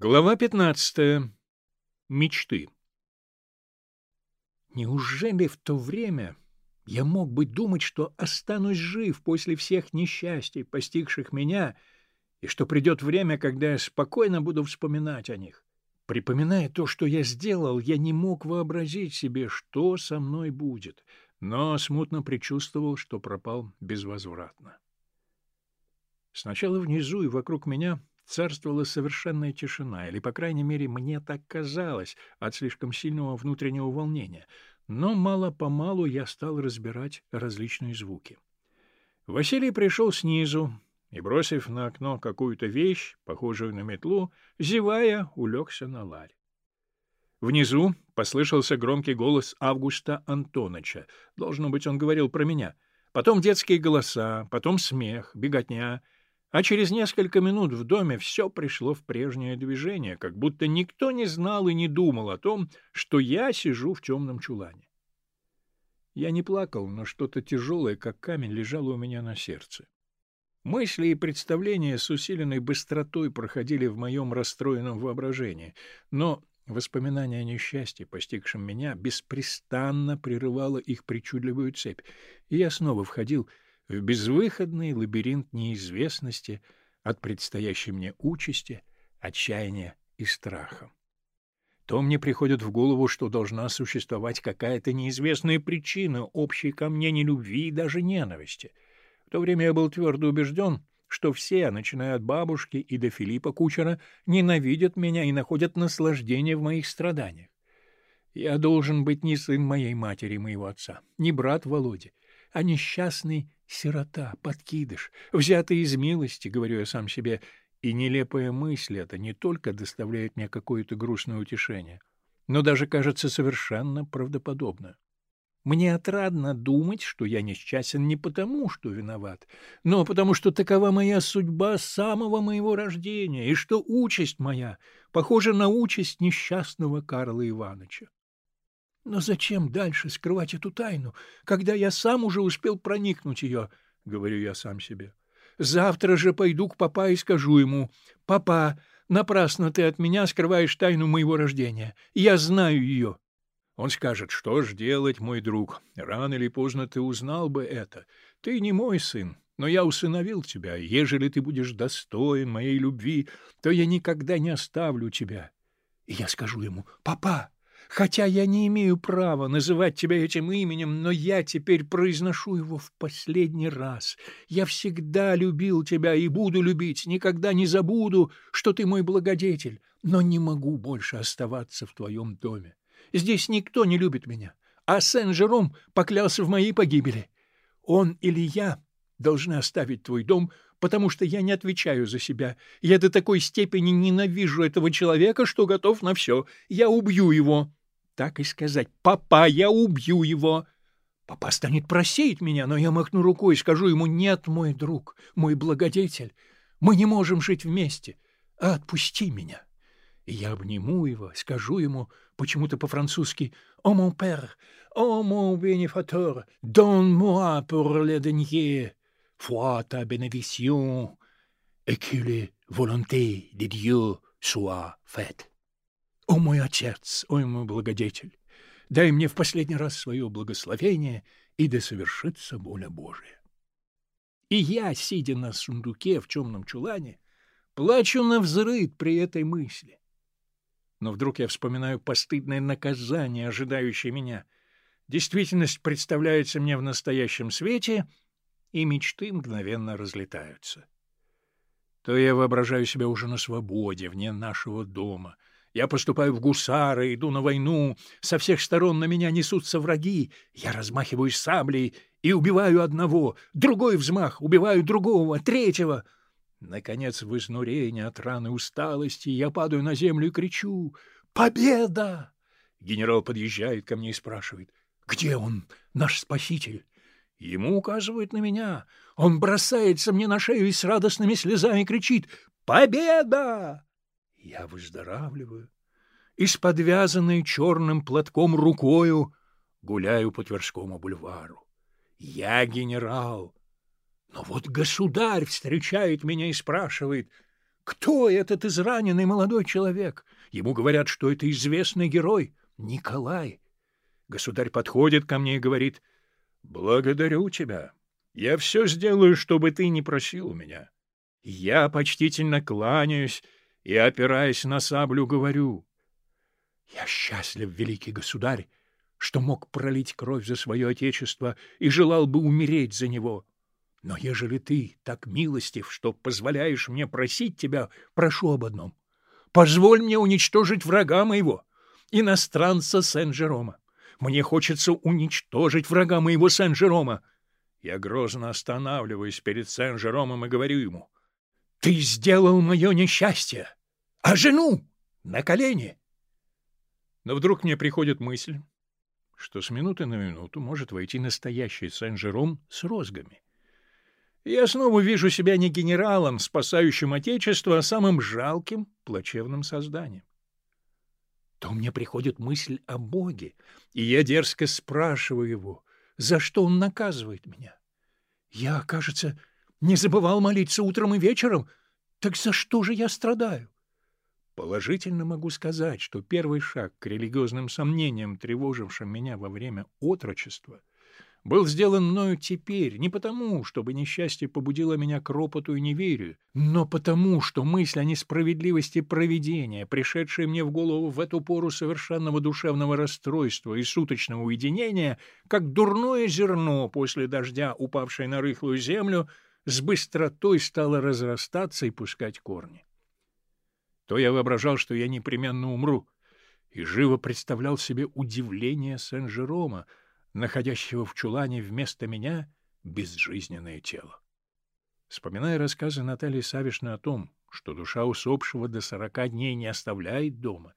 Глава 15. Мечты. Неужели в то время я мог бы думать, что останусь жив после всех несчастий, постигших меня, и что придет время, когда я спокойно буду вспоминать о них? Припоминая то, что я сделал, я не мог вообразить себе, что со мной будет, но смутно предчувствовал, что пропал безвозвратно. Сначала внизу и вокруг меня царствовала совершенная тишина, или, по крайней мере, мне так казалось от слишком сильного внутреннего волнения, но мало-помалу я стал разбирать различные звуки. Василий пришел снизу и, бросив на окно какую-то вещь, похожую на метлу, зевая, улегся на ларь. Внизу послышался громкий голос Августа Антоновича. Должно быть, он говорил про меня. Потом детские голоса, потом смех, беготня — а через несколько минут в доме все пришло в прежнее движение, как будто никто не знал и не думал о том, что я сижу в темном чулане. Я не плакал, но что-то тяжелое, как камень, лежало у меня на сердце. Мысли и представления с усиленной быстротой проходили в моем расстроенном воображении, но воспоминание о несчастье, постигшем меня, беспрестанно прерывало их причудливую цепь, и я снова входил в безвыходный лабиринт неизвестности от предстоящей мне участи, отчаяния и страха. То мне приходит в голову, что должна существовать какая-то неизвестная причина общей ко мне нелюбви и даже ненависти. В то время я был твердо убежден, что все, начиная от бабушки и до Филиппа Кучера, ненавидят меня и находят наслаждение в моих страданиях. Я должен быть не сын моей матери и моего отца, не брат Володи, а несчастный Сирота, подкидыш, взятый из милости, говорю я сам себе, и нелепая мысль эта не только доставляет мне какое-то грустное утешение, но даже кажется совершенно правдоподобно. Мне отрадно думать, что я несчастен не потому, что виноват, но потому, что такова моя судьба с самого моего рождения, и что участь моя похожа на участь несчастного Карла Ивановича. Но зачем дальше скрывать эту тайну, когда я сам уже успел проникнуть ее, — говорю я сам себе. Завтра же пойду к папа и скажу ему, «Папа, напрасно ты от меня скрываешь тайну моего рождения. Я знаю ее». Он скажет, что ж делать, мой друг, рано или поздно ты узнал бы это. Ты не мой сын, но я усыновил тебя, ежели ты будешь достоин моей любви, то я никогда не оставлю тебя. И я скажу ему, «Папа, Хотя я не имею права называть тебя этим именем, но я теперь произношу его в последний раз. Я всегда любил тебя и буду любить, никогда не забуду, что ты мой благодетель, но не могу больше оставаться в твоем доме. Здесь никто не любит меня, а Сен-Жером поклялся в моей погибели. Он или я должны оставить твой дом, потому что я не отвечаю за себя. Я до такой степени ненавижу этого человека, что готов на все. Я убью его так и сказать «Папа, я убью его!» Папа станет просеять меня, но я махну рукой и скажу ему «Нет, мой друг, мой благодетель, мы не можем жить вместе, отпусти меня». И я обниму его, скажу ему почему-то по-французски «О, mon père, о, bénéfacteur, donne-moi pour le dernier fois ta bénédiction et que les volontés de Dieu soient faites». О мой отец, о мой благодетель, дай мне в последний раз свое благословение, и да совершится воля Божия. И я, сидя на сундуке в темном чулане, плачу на взрыд при этой мысли. Но вдруг я вспоминаю постыдное наказание, ожидающее меня. Действительность представляется мне в настоящем свете, и мечты мгновенно разлетаются. То я воображаю себя уже на свободе, вне нашего дома — я поступаю в гусары, иду на войну, со всех сторон на меня несутся враги. Я размахиваю саблей и убиваю одного, другой взмах, убиваю другого, третьего. Наконец, в изнурении от раны усталости я падаю на землю и кричу «Победа!» Генерал подъезжает ко мне и спрашивает «Где он, наш спаситель?» Ему указывают на меня. Он бросается мне на шею и с радостными слезами кричит «Победа!» Я выздоравливаю и с подвязанной черным платком рукою гуляю по Тверскому бульвару. Я генерал. Но вот государь встречает меня и спрашивает, Кто этот израненный молодой человек? Ему говорят, что это известный герой Николай. Государь подходит ко мне и говорит, «Благодарю тебя. Я все сделаю, чтобы ты не просил меня». Я почтительно кланяюсь и, опираясь на саблю, говорю, «Я счастлив, великий государь, что мог пролить кровь за свое отечество и желал бы умереть за него. Но ежели ты так милостив, что позволяешь мне просить тебя, прошу об одном. Позволь мне уничтожить врага моего, иностранца Сен-Жерома. Мне хочется уничтожить врага моего Сен-Жерома. Я грозно останавливаюсь перед Сен-Жеромом и говорю ему, «Ты сделал мое несчастье, а жену на колени!» Но вдруг мне приходит мысль, что с минуты на минуту может войти настоящий Сен-Жером с розгами. Я снова вижу себя не генералом, спасающим Отечество, а самым жалким, плачевным созданием. То мне приходит мысль о Боге, и я дерзко спрашиваю его, за что он наказывает меня. Я, кажется, не забывал молиться утром и вечером, так за что же я страдаю? Положительно могу сказать, что первый шаг к религиозным сомнениям, тревожившим меня во время отрочества, был сделан мною теперь не потому, чтобы несчастье побудило меня к ропоту и неверию, но потому, что мысль о несправедливости провидения, пришедшая мне в голову в эту пору совершенного душевного расстройства и суточного уединения, как дурное зерно после дождя, упавшее на рыхлую землю, с быстротой стала разрастаться и пускать корни то я воображал, что я непременно умру, и живо представлял себе удивление Сен-Жерома, находящего в чулане вместо меня безжизненное тело. Вспоминая рассказы Натальи Савишны о том, что душа усопшего до сорока дней не оставляет дома,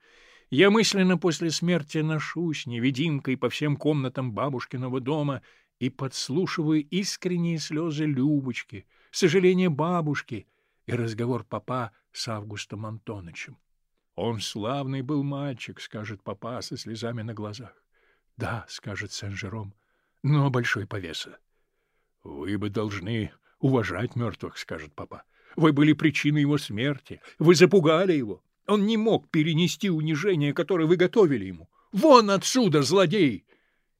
я мысленно после смерти ношусь невидимкой по всем комнатам бабушкиного дома и подслушиваю искренние слезы Любочки, сожаление бабушки и разговор папа с Августом Антоновичем. «Он славный был мальчик», — скажет папа со слезами на глазах. «Да», — скажет Сен-Жером, — «но большой повеса». «Вы бы должны уважать мертвых», — скажет папа. «Вы были причиной его смерти. Вы запугали его. Он не мог перенести унижение, которое вы готовили ему. Вон отсюда, злодей!»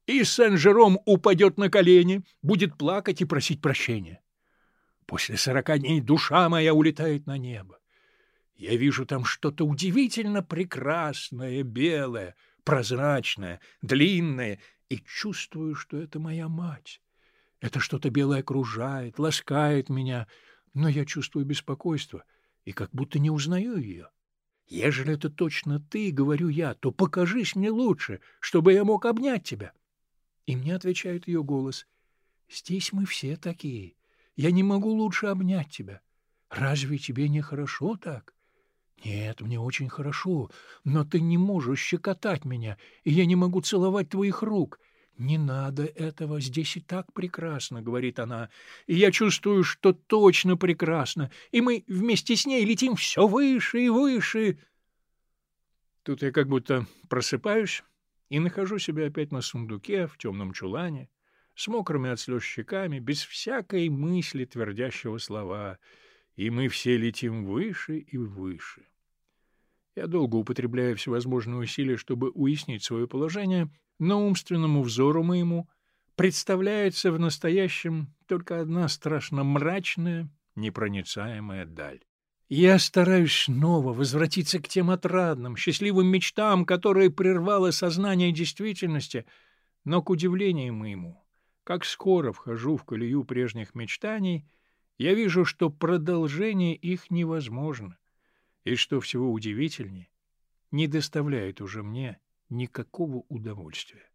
И Сен-Жером упадет на колени, будет плакать и просить прощения. После сорока дней душа моя улетает на небо. Я вижу там что-то удивительно прекрасное, белое, прозрачное, длинное, и чувствую, что это моя мать. Это что-то белое окружает, ласкает меня, но я чувствую беспокойство и как будто не узнаю ее. Ежели это точно ты, говорю я, то покажись мне лучше, чтобы я мог обнять тебя. И мне отвечает ее голос. Здесь мы все такие. Я не могу лучше обнять тебя. Разве тебе не хорошо так? Нет, мне очень хорошо, но ты не можешь щекотать меня, и я не могу целовать твоих рук. Не надо этого, здесь и так прекрасно, — говорит она, — и я чувствую, что точно прекрасно, и мы вместе с ней летим все выше и выше. Тут я как будто просыпаюсь и нахожу себя опять на сундуке в темном чулане, с мокрыми от слез щеками, без всякой мысли твердящего слова, и мы все летим выше и выше. Я долго употребляю всевозможные усилия, чтобы уяснить свое положение, но умственному взору моему представляется в настоящем только одна страшно мрачная, непроницаемая даль. Я стараюсь снова возвратиться к тем отрадным, счастливым мечтам, которые прервало сознание действительности, но, к удивлению моему, как скоро вхожу в колею прежних мечтаний, я вижу, что продолжение их невозможно и, что всего удивительнее, не доставляет уже мне никакого удовольствия.